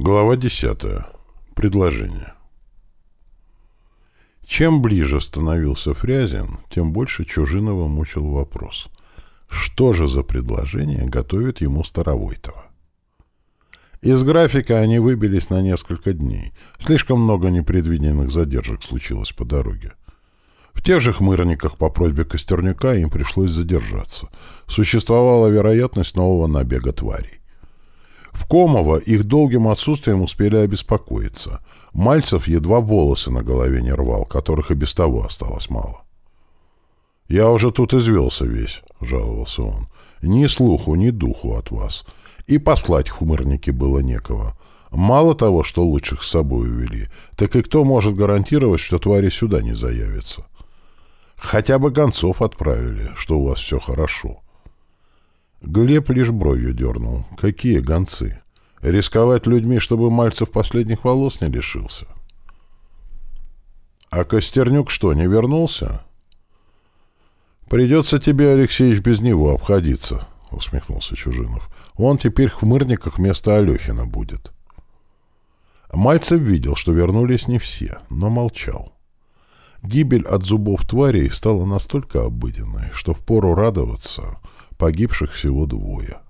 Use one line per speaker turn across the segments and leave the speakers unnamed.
Глава 10. Предложение. Чем ближе становился Фрязин, тем больше Чужинова мучил вопрос. Что же за предложение готовит ему Старовойтова? Из графика они выбились на несколько дней. Слишком много непредвиденных задержек случилось по дороге. В тех же хмырниках по просьбе Костернюка им пришлось задержаться. Существовала вероятность нового набега тварей. В Комово их долгим отсутствием успели обеспокоиться. Мальцев едва волосы на голове не рвал, которых и без того осталось мало. «Я уже тут извелся весь», — жаловался он. «Ни слуху, ни духу от вас. И послать в хмырники было некого. Мало того, что лучших с собой увели, так и кто может гарантировать, что твари сюда не заявятся? Хотя бы гонцов отправили, что у вас все хорошо». Глеб лишь бровью дернул. Какие гонцы? Рисковать людьми, чтобы Мальцев последних волос не лишился? А Костернюк что, не вернулся? Придется тебе, Алексеевич, без него обходиться, усмехнулся Чужинов. Он теперь в хмырниках вместо Алехина будет. Мальцев видел, что вернулись не все, но молчал. Гибель от зубов тварей стала настолько обыденной, что впору радоваться — Погибших всего двое.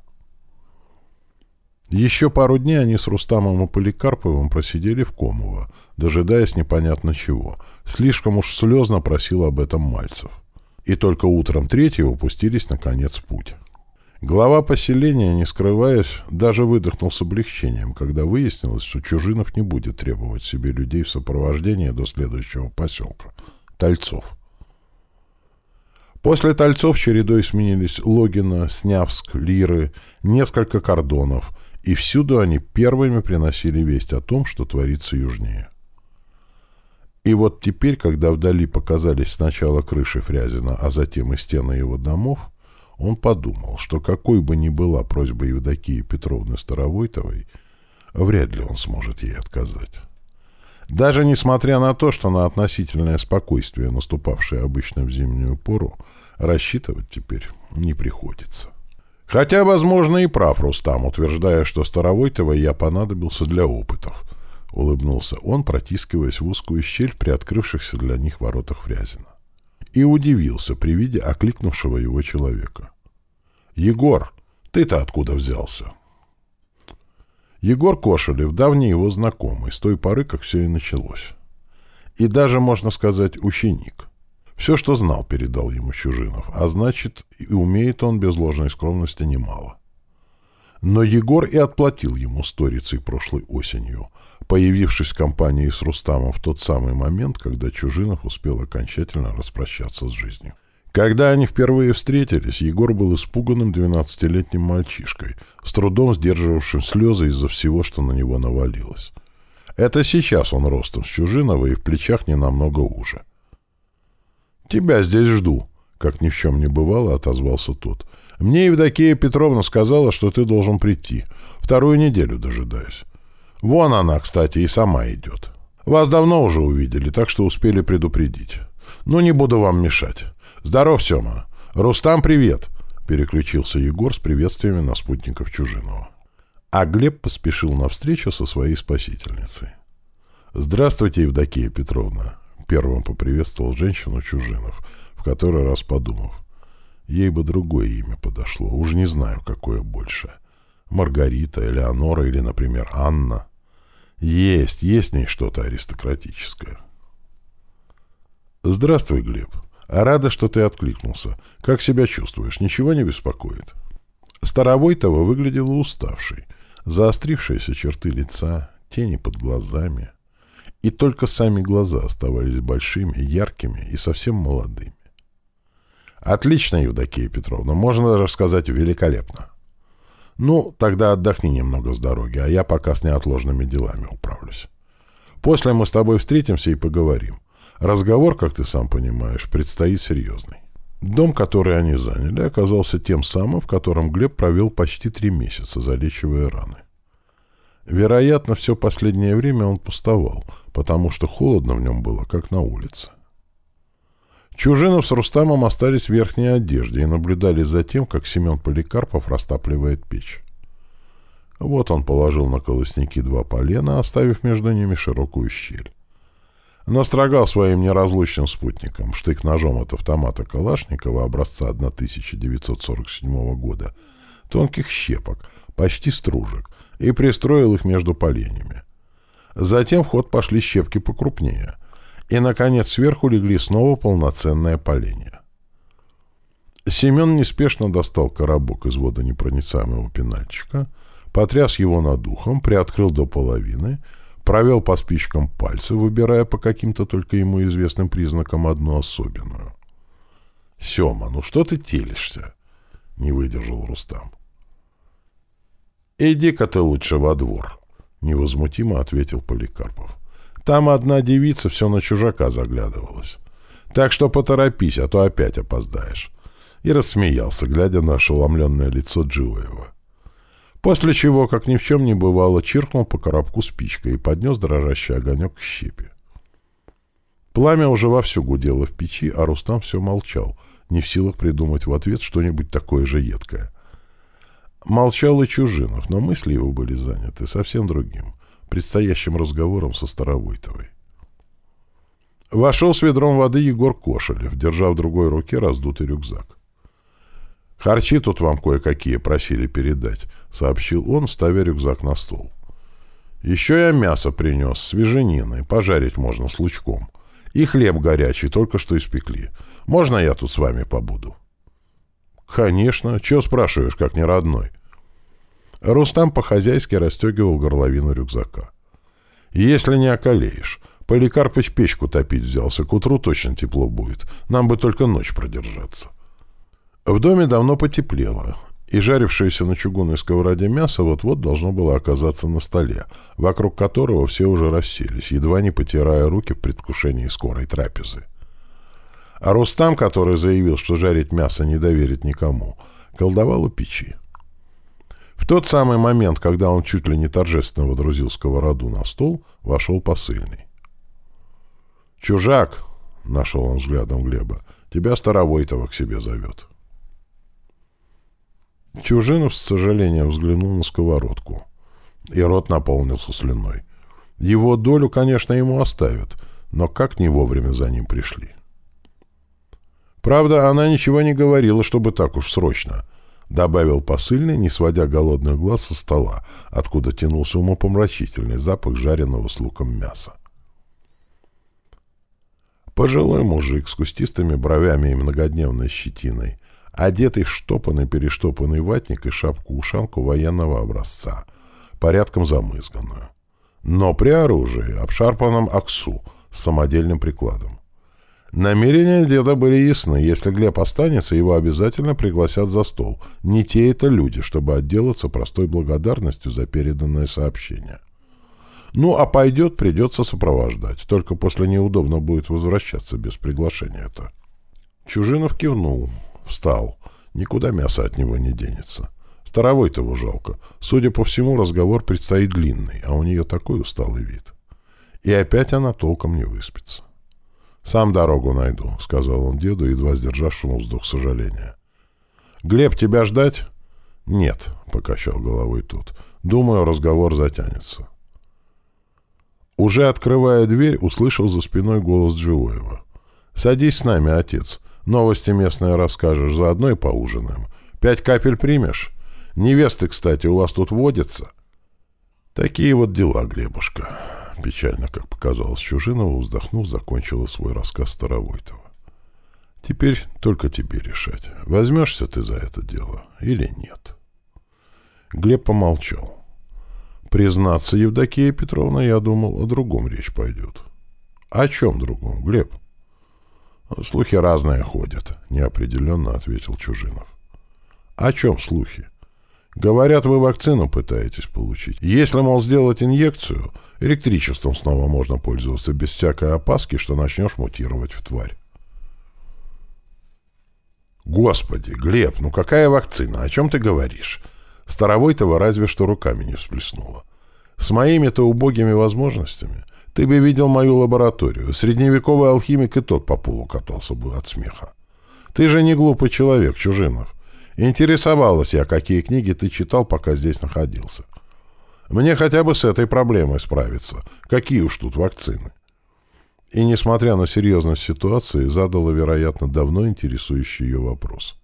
Еще пару дней они с Рустамом и Поликарповым просидели в Комово, дожидаясь непонятно чего. Слишком уж слезно просил об этом Мальцев. И только утром третьего пустились, наконец, путь. Глава поселения, не скрываясь, даже выдохнул с облегчением, когда выяснилось, что Чужинов не будет требовать себе людей в сопровождении до следующего поселка — Тальцов. После Тальцов чередой сменились Логина, Снявск, Лиры, несколько кордонов, и всюду они первыми приносили весть о том, что творится южнее. И вот теперь, когда вдали показались сначала крыши Фрязина, а затем и стены его домов, он подумал, что какой бы ни была просьба Евдокии Петровны Старовойтовой, вряд ли он сможет ей отказать. Даже несмотря на то, что на относительное спокойствие, наступавшее обычно в зимнюю пору, рассчитывать теперь не приходится. Хотя, возможно, и прав Рустам, утверждая, что Старовойтова я понадобился для опытов. Улыбнулся он, протискиваясь в узкую щель при открывшихся для них воротах Фрязина. И удивился при виде окликнувшего его человека. «Егор, ты-то откуда взялся?» Егор Кошелев, давний его знакомый, с той поры, как все и началось. И даже, можно сказать, ученик. Все, что знал, передал ему Чужинов, а значит, и умеет он без ложной скромности немало. Но Егор и отплатил ему сторицей прошлой осенью, появившись в компании с Рустамом в тот самый момент, когда Чужинов успел окончательно распрощаться с жизнью. Когда они впервые встретились, Егор был испуганным двенадцатилетним мальчишкой, с трудом сдерживавшим слезы из-за всего, что на него навалилось. Это сейчас он ростом с Чужинова и в плечах не намного уже. «Тебя здесь жду», — как ни в чем не бывало, отозвался тот. «Мне Евдокия Петровна сказала, что ты должен прийти. Вторую неделю дожидаюсь. Вон она, кстати, и сама идет. Вас давно уже увидели, так что успели предупредить. Ну, не буду вам мешать». «Здоров, Сема! Рустам, привет!» Переключился Егор с приветствиями на спутников Чужинова. А Глеб поспешил навстречу со своей спасительницей. «Здравствуйте, Евдокия Петровна!» Первым поприветствовал женщину Чужинов, в который раз подумав. Ей бы другое имя подошло, уж не знаю, какое больше. Маргарита, Элеонора или, например, Анна. Есть, есть в ней что-то аристократическое. «Здравствуй, Глеб!» Рада, что ты откликнулся. Как себя чувствуешь? Ничего не беспокоит?» Старовойтова выглядела уставшей. Заострившиеся черты лица, тени под глазами. И только сами глаза оставались большими, яркими и совсем молодыми. «Отлично, Евдокия Петровна, можно даже сказать великолепно. Ну, тогда отдохни немного с дороги, а я пока с неотложными делами управлюсь. После мы с тобой встретимся и поговорим. Разговор, как ты сам понимаешь, предстоит серьезный. Дом, который они заняли, оказался тем самым, в котором Глеб провел почти три месяца, залечивая раны. Вероятно, все последнее время он пустовал, потому что холодно в нем было, как на улице. Чужинов с Рустамом остались в верхней одежде и наблюдали за тем, как Семен Поликарпов растапливает печь. Вот он положил на колосники два полена, оставив между ними широкую щель. Настрогал своим неразлучным спутником штык-ножом от автомата Калашникова образца 1947 года тонких щепок, почти стружек, и пристроил их между поленьями. Затем в ход пошли щепки покрупнее, и, наконец, сверху легли снова полноценные поленья. Семен неспешно достал коробок из водонепроницаемого пенальчика, потряс его над ухом, приоткрыл до половины, провел по спичкам пальцы, выбирая по каким-то только ему известным признакам одну особенную. — Сема, ну что ты телишься? — не выдержал Рустам. — Иди-ка ты лучше во двор, — невозмутимо ответил Поликарпов. — Там одна девица все на чужака заглядывалась. Так что поторопись, а то опять опоздаешь и рассмеялся, глядя на ошеломленное лицо Джилоева. После чего, как ни в чем не бывало, чиркнул по коробку спичкой и поднес дрожащий огонек к щепе. Пламя уже вовсю гудело в печи, а Рустам все молчал, не в силах придумать в ответ что-нибудь такое же едкое. Молчал и Чужинов, но мысли его были заняты совсем другим, предстоящим разговором со Старовойтовой. Вошел с ведром воды Егор Кошелев, держа в другой руке раздутый рюкзак. «Харчи тут вам кое-какие просили передать», — сообщил он, ставя рюкзак на стол. «Еще я мясо принес, свежениной, пожарить можно с лучком. И хлеб горячий, только что испекли. Можно я тут с вами побуду?» «Конечно. Чего спрашиваешь, как не родной?» Рустам по-хозяйски расстегивал горловину рюкзака. «Если не околеешь. Поликарпыч печку топить взялся, к утру точно тепло будет. Нам бы только ночь продержаться». В доме давно потеплело, и жарившееся на чугунной сковороде мясо вот-вот должно было оказаться на столе, вокруг которого все уже расселись, едва не потирая руки в предвкушении скорой трапезы. А Рустам, который заявил, что жарить мясо не доверит никому, колдовал у печи. В тот самый момент, когда он чуть ли не торжественно водрузил сковороду на стол, вошел посыльный. «Чужак!» — нашел он взглядом Глеба. «Тебя Старовойтова к себе зовет». Чужинов с сожалением взглянул на сковородку. И рот наполнился слюной. Его долю, конечно, ему оставят, но как не вовремя за ним пришли. Правда, она ничего не говорила, чтобы так уж срочно, добавил посыльный, не сводя голодных глаз со стола, откуда тянулся умопомрачительный запах жареного с луком мяса. Пожилой мужик с кустистыми бровями и многодневной щетиной одетый в штопанный-перештопанный ватник и шапку-ушанку военного образца, порядком замызганную. Но при оружии, обшарпанном аксу, с самодельным прикладом. Намерения деда были ясны. Если Глеб останется, его обязательно пригласят за стол. Не те это люди, чтобы отделаться простой благодарностью за переданное сообщение. Ну, а пойдет, придется сопровождать. Только после неудобно будет возвращаться без приглашения-то. Чужинов кивнул. Встал. Никуда мясо от него не денется. Старовой того жалко. Судя по всему, разговор предстоит длинный, а у нее такой усталый вид. И опять она толком не выспится. «Сам дорогу найду», — сказал он деду, едва сдержавшему вздох сожаления. «Глеб, тебя ждать?» «Нет», — покачал головой тот. «Думаю, разговор затянется». Уже открывая дверь, услышал за спиной голос Джиоева. «Садись с нами, отец. Новости местные расскажешь, заодно и поужинаем. Пять капель примешь? Невесты, кстати, у вас тут водятся?» «Такие вот дела, Глебушка». Печально, как показалось Чужинова, вздохнув, закончила свой рассказ Старовойтова. «Теперь только тебе решать, возьмешься ты за это дело или нет». Глеб помолчал. «Признаться, Евдокия Петровна, я думал, о другом речь пойдет». «О чем другом, Глеб?» «Слухи разные ходят», — неопределенно ответил Чужинов. «О чем слухи?» «Говорят, вы вакцину пытаетесь получить. Если, мол, сделать инъекцию, электричеством снова можно пользоваться без всякой опаски, что начнешь мутировать в тварь». «Господи, Глеб, ну какая вакцина? О чем ты говоришь?» Старовой-то разве что руками не всплеснула. «С моими-то убогими возможностями...» Ты бы видел мою лабораторию. Средневековый алхимик и тот по полу катался бы от смеха. Ты же не глупый человек, Чужинов. Интересовалась я, какие книги ты читал, пока здесь находился. Мне хотя бы с этой проблемой справиться. Какие уж тут вакцины. И, несмотря на серьезность ситуации, задала, вероятно, давно интересующий ее вопрос.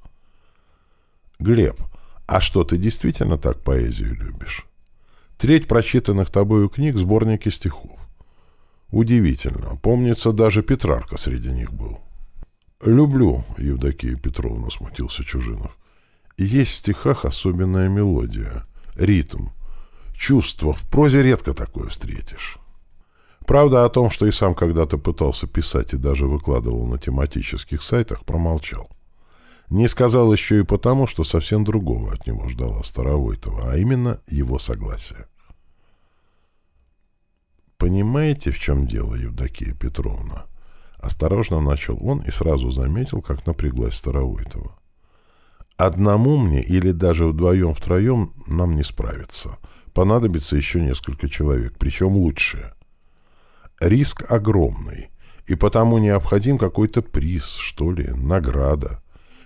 «Глеб, а что, ты действительно так поэзию любишь? Треть прочитанных тобою книг — сборники стихов. Удивительно. Помнится, даже Петрарка среди них был». «Люблю, Евдокия Петровна», — смутился Чужинов. «Есть в стихах особенная мелодия, ритм, чувство. В прозе редко такое встретишь». Правда, о том, что и сам когда-то пытался писать и даже выкладывал на тематических сайтах, промолчал. Не сказал еще и потому, что совсем другого от него ждала Старовойтова, а именно его согласия. «Понимаете, в чем дело, Евдокия Петровна?» Осторожно начал он и сразу заметил, как напряглась Старовойтова. «Одному мне или даже вдвоем-втроем нам не справиться. Понадобится еще несколько человек, причем лучшие. Риск огромный, и потому необходим какой-то приз, что ли, награда.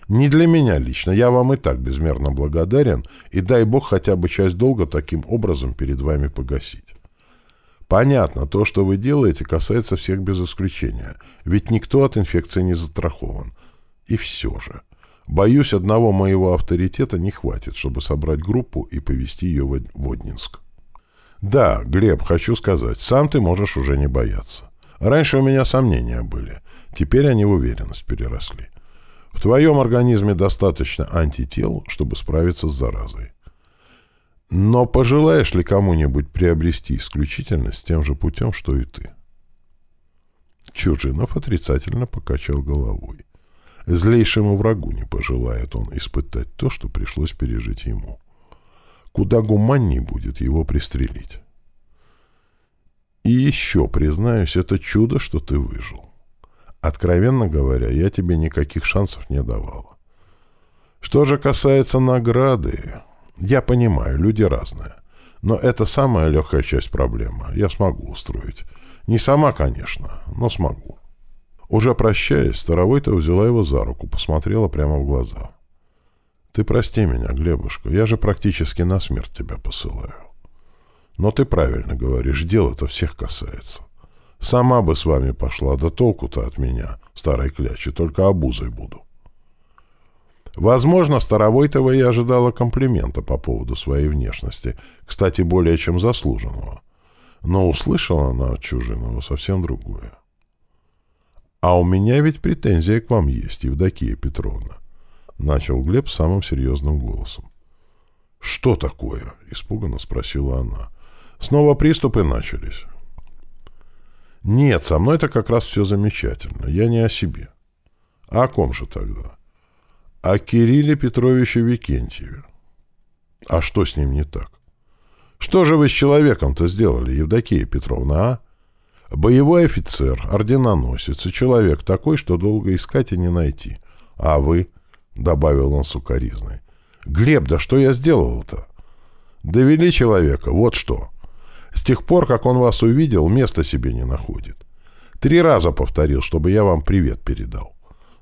Не для меня лично, я вам и так безмерно благодарен, и дай бог хотя бы часть долга таким образом перед вами погасить. Понятно, то, что вы делаете, касается всех без исключения, ведь никто от инфекции не застрахован. И все же. Боюсь, одного моего авторитета не хватит, чтобы собрать группу и повести ее в Воднинск. Да, Глеб, хочу сказать, сам ты можешь уже не бояться. Раньше у меня сомнения были, теперь они в уверенность переросли. В твоем организме достаточно антител, чтобы справиться с заразой. Но пожелаешь ли кому-нибудь приобрести исключительность тем же путем, что и ты? Чужинов отрицательно покачал головой. Злейшему врагу не пожелает он испытать то, что пришлось пережить ему. Куда гуманней будет его пристрелить. И еще, признаюсь, это чудо, что ты выжил. Откровенно говоря, я тебе никаких шансов не давала. Что же касается награды, я понимаю, люди разные. Но это самая легкая часть проблемы. Я смогу устроить. Не сама, конечно, но смогу. Уже прощаясь, Старовой-то взяла его за руку, посмотрела прямо в глаза. Ты прости меня, Глебушка, я же практически на смерть тебя посылаю. Но ты правильно говоришь, дело-то всех касается. Сама бы с вами пошла, да толку-то от меня, старой клячи, только обузой буду. Возможно, Старовойтова и ожидала комплимента по поводу своей внешности, кстати, более чем заслуженного. Но услышала она от Чужинова совсем другое. «А у меня ведь претензия к вам есть, Евдокия Петровна. — начал Глеб самым серьезным голосом. «Что такое?» — испуганно спросила она. «Снова приступы начались». «Нет, со мной это как раз все замечательно. Я не о себе». «А о ком же тогда?» «О Кирилле Петровиче Викентьеве». «А что с ним не так?» «Что же вы с человеком-то сделали, Евдокия Петровна, а?» «Боевой офицер, орденоносец и человек такой, что долго искать и не найти. А вы?» — добавил он сукоризной. «Глеб, да что я сделал-то?» «Довели человека, вот что. С тех пор, как он вас увидел, места себе не находит. Три раза повторил, чтобы я вам привет передал.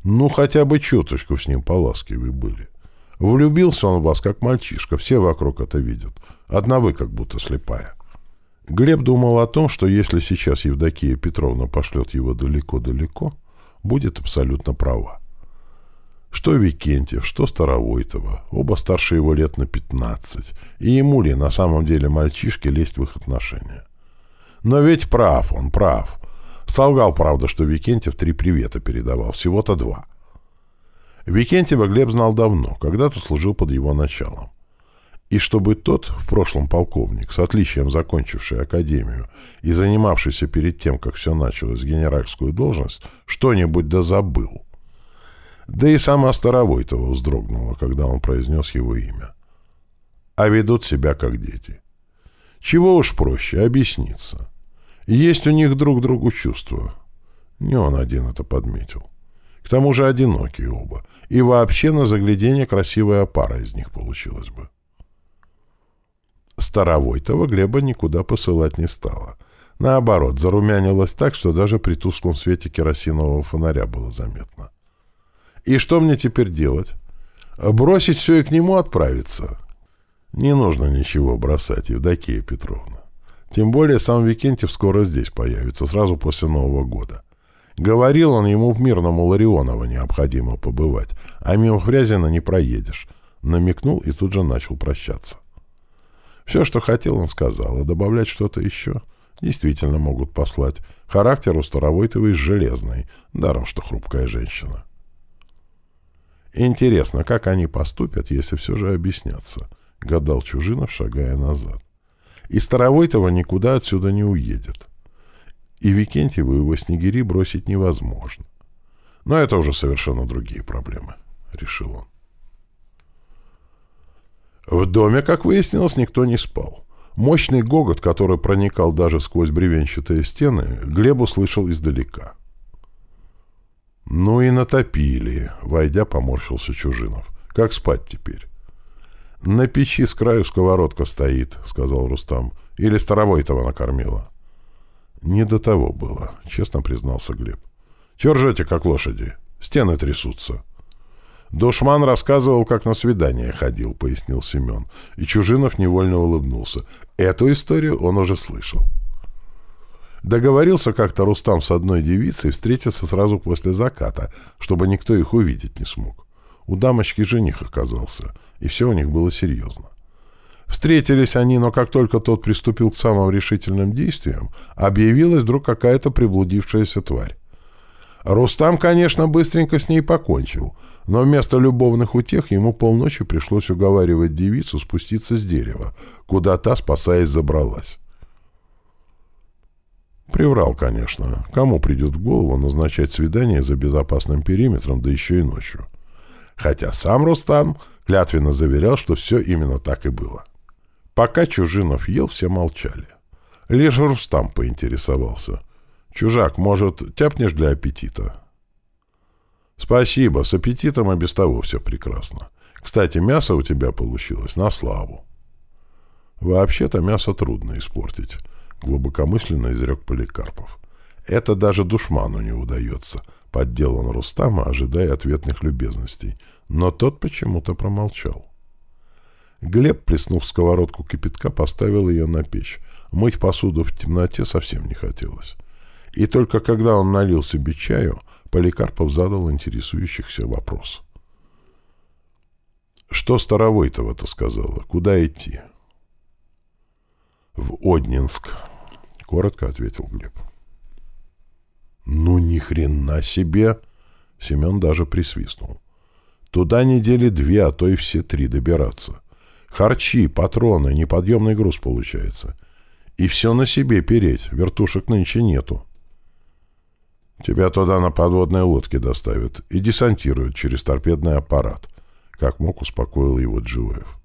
Ну, хотя бы чуточку с ним поласкивы были. Влюбился он в вас, как мальчишка, все вокруг это видят. Одна вы как будто слепая». Глеб думал о том, что если сейчас Евдокия Петровна пошлет его далеко-далеко, будет абсолютно права. Что Викентьев, что Старовойтова. Оба старше его лет на 15. И ему ли на самом деле мальчишке лезть в их отношения? Но ведь прав он, прав. Солгал, правда, что Викентьев три привета передавал, всего-то два. Викентьева Глеб знал давно, когда-то служил под его началом. И чтобы тот, в прошлом полковник, с отличием закончивший академию и занимавшийся перед тем, как все началось, генеральскую должность, что-нибудь да забыл, да и сама Старовойтова вздрогнула, когда он произнес его имя. А ведут себя как дети. Чего уж проще, объясниться. Есть у них друг другу чувства. Не он один это подметил. К тому же одинокие оба. И вообще на заглядение красивая пара из них получилась бы. Старовойтова Глеба никуда посылать не стала. Наоборот, зарумянилась так, что даже при тусклом свете керосинового фонаря было заметно. И что мне теперь делать? Бросить все и к нему отправиться? Не нужно ничего бросать, Евдокия Петровна. Тем более сам Викентьев скоро здесь появится, сразу после Нового года. Говорил он ему в Мирном у Ларионова необходимо побывать, а мимо Фрязина не проедешь. Намекнул и тут же начал прощаться. Все, что хотел, он сказал, а добавлять что-то еще действительно могут послать. Характер у Старовойтовой железный, даром что хрупкая женщина. Интересно, как они поступят, если все же объяснятся, гадал Чужинов, шагая назад. И Старовойтова никуда отсюда не уедет. И Викентьеву его снегири бросить невозможно. Но это уже совершенно другие проблемы, решил он. В доме, как выяснилось, никто не спал. Мощный гогот, который проникал даже сквозь бревенчатые стены, Глеб услышал издалека. «Ну и натопили», — войдя, поморщился Чужинов. «Как спать теперь?» «На печи с краю сковородка стоит», — сказал Рустам. «Или Старовойтова накормила». «Не до того было», — честно признался Глеб. «Чего как лошади? Стены трясутся». «Душман рассказывал, как на свидание ходил», — пояснил Семен. И Чужинов невольно улыбнулся. Эту историю он уже слышал. Договорился как-то Рустам с одной девицей встретиться сразу после заката, чтобы никто их увидеть не смог. У дамочки жених оказался, и все у них было серьезно. Встретились они, но как только тот приступил к самым решительным действиям, объявилась вдруг какая-то приблудившаяся тварь. Рустам, конечно, быстренько с ней покончил, но вместо любовных утех ему полночи пришлось уговаривать девицу спуститься с дерева, куда та, спасаясь, забралась. Приврал, конечно. Кому придет в голову назначать свидание за безопасным периметром, да еще и ночью? Хотя сам Рустам клятвенно заверял, что все именно так и было. Пока Чужинов ел, все молчали. Лишь Рустам поинтересовался. «Чужак, может, тяпнешь для аппетита?» «Спасибо, с аппетитом и без того все прекрасно. Кстати, мясо у тебя получилось на славу». «Вообще-то мясо трудно испортить», — глубокомысленно изрек Поликарпов. «Это даже душману не удается», — поддел он Рустама, ожидая ответных любезностей. Но тот почему-то промолчал. Глеб, плеснув сковородку кипятка, поставил ее на печь. Мыть посуду в темноте совсем не хотелось. И только когда он налил себе чаю, Поликарпов задал интересующихся вопрос. «Что Старовойтова-то сказала? Куда идти?» «В Однинск», — коротко ответил Глеб. «Ну, ни хрена себе!» — Семен даже присвистнул. «Туда недели две, а то и все три добираться. Харчи, патроны, неподъемный груз получается. И все на себе переть, вертушек нынче нету. Тебя туда на подводной лодке доставят и десантируют через торпедный аппарат, как мог успокоил его Джуэв.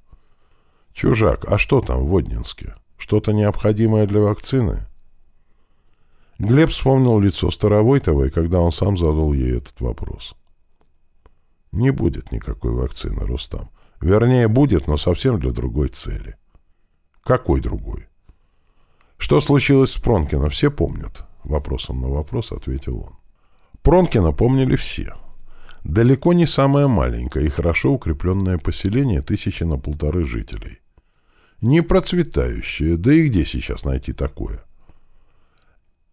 Чужак, а что там в Воднинске? Что-то необходимое для вакцины? Глеб вспомнил лицо Старовойтовой, когда он сам задал ей этот вопрос. Не будет никакой вакцины, Рустам. Вернее, будет, но совсем для другой цели. Какой другой? Что случилось с Пронкино, все помнят. Вопросом на вопрос ответил он. Пронкина помнили все. Далеко не самое маленькое и хорошо укрепленное поселение тысячи на полторы жителей. Не процветающее, да и где сейчас найти такое?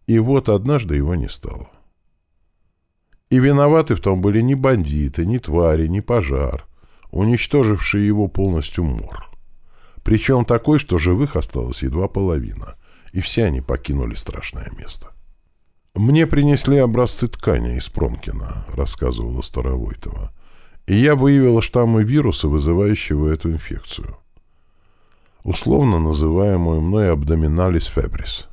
И вот однажды его не стало. И виноваты в том были не бандиты, не твари, не пожар уничтоживший его полностью мор. Причем такой, что живых осталось едва половина, и все они покинули страшное место. «Мне принесли образцы ткани из Промкина», — рассказывала Старовойтова, «и я выявила штаммы вируса, вызывающего эту инфекцию, условно называемую мной абдоминалис фебрис.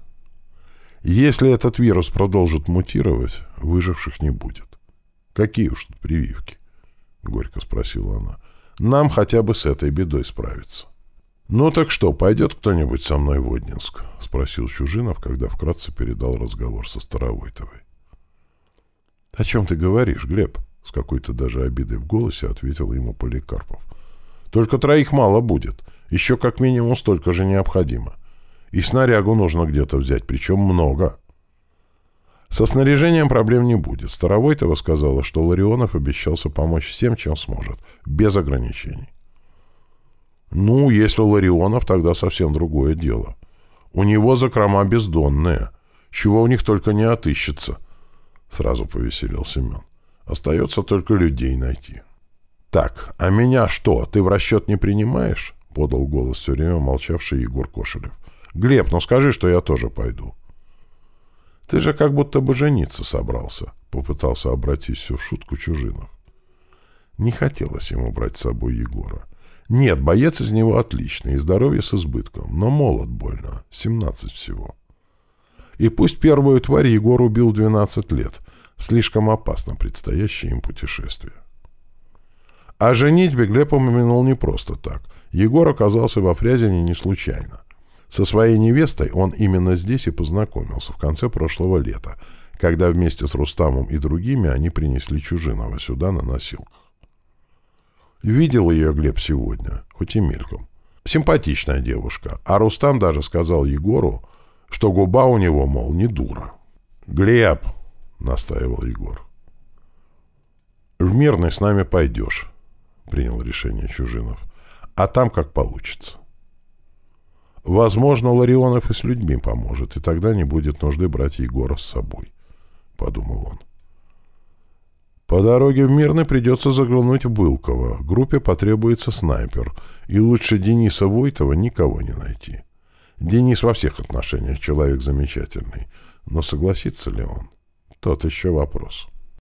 Если этот вирус продолжит мутировать, выживших не будет. Какие уж тут прививки?» — горько спросила она. Нам хотя бы с этой бедой справиться. «Ну так что, пойдет кто-нибудь со мной в Однинск?» — спросил Чужинов, когда вкратце передал разговор со Старовойтовой. «О чем ты говоришь, Глеб?» — с какой-то даже обидой в голосе ответил ему Поликарпов. «Только троих мало будет. Еще как минимум столько же необходимо. И снарягу нужно где-то взять, причем много». Со снаряжением проблем не будет. Старовойтова сказала, что Ларионов обещался помочь всем, чем сможет, без ограничений. Ну, если Ларионов, тогда совсем другое дело. У него закрома бездонные. Чего у них только не отыщется. Сразу повеселил Семен. Остается только людей найти. Так, а меня что, ты в расчет не принимаешь? Подал голос все время молчавший Егор Кошелев. Глеб, ну скажи, что я тоже пойду. Ты же как будто бы жениться собрался, попытался обратить все в шутку Чужинов. Не хотелось ему брать с собой Егора. Нет, боец из него отличный, и здоровье с избытком, но молод больно, 17 всего. И пусть первую тварь Егор убил 12 лет, слишком опасно предстоящее им путешествие. А женитьбе Глеб упомянул не просто так. Егор оказался во Фрязине не случайно. Со своей невестой он именно здесь и познакомился в конце прошлого лета, когда вместе с Рустамом и другими они принесли Чужинова сюда на носилках. Видел ее Глеб сегодня, хоть и мельком. Симпатичная девушка, а Рустам даже сказал Егору, что губа у него, мол, не дура. «Глеб!» — настаивал Егор. «В мирный с нами пойдешь», — принял решение Чужинов. «А там как получится». «Возможно, Ларионов и с людьми поможет, и тогда не будет нужды брать Егора с собой», — подумал он. По дороге в Мирный придется заглянуть в Былково. Группе потребуется снайпер. И лучше Дениса Войтова никого не найти. Денис во всех отношениях человек замечательный. Но согласится ли он? Тот еще вопрос.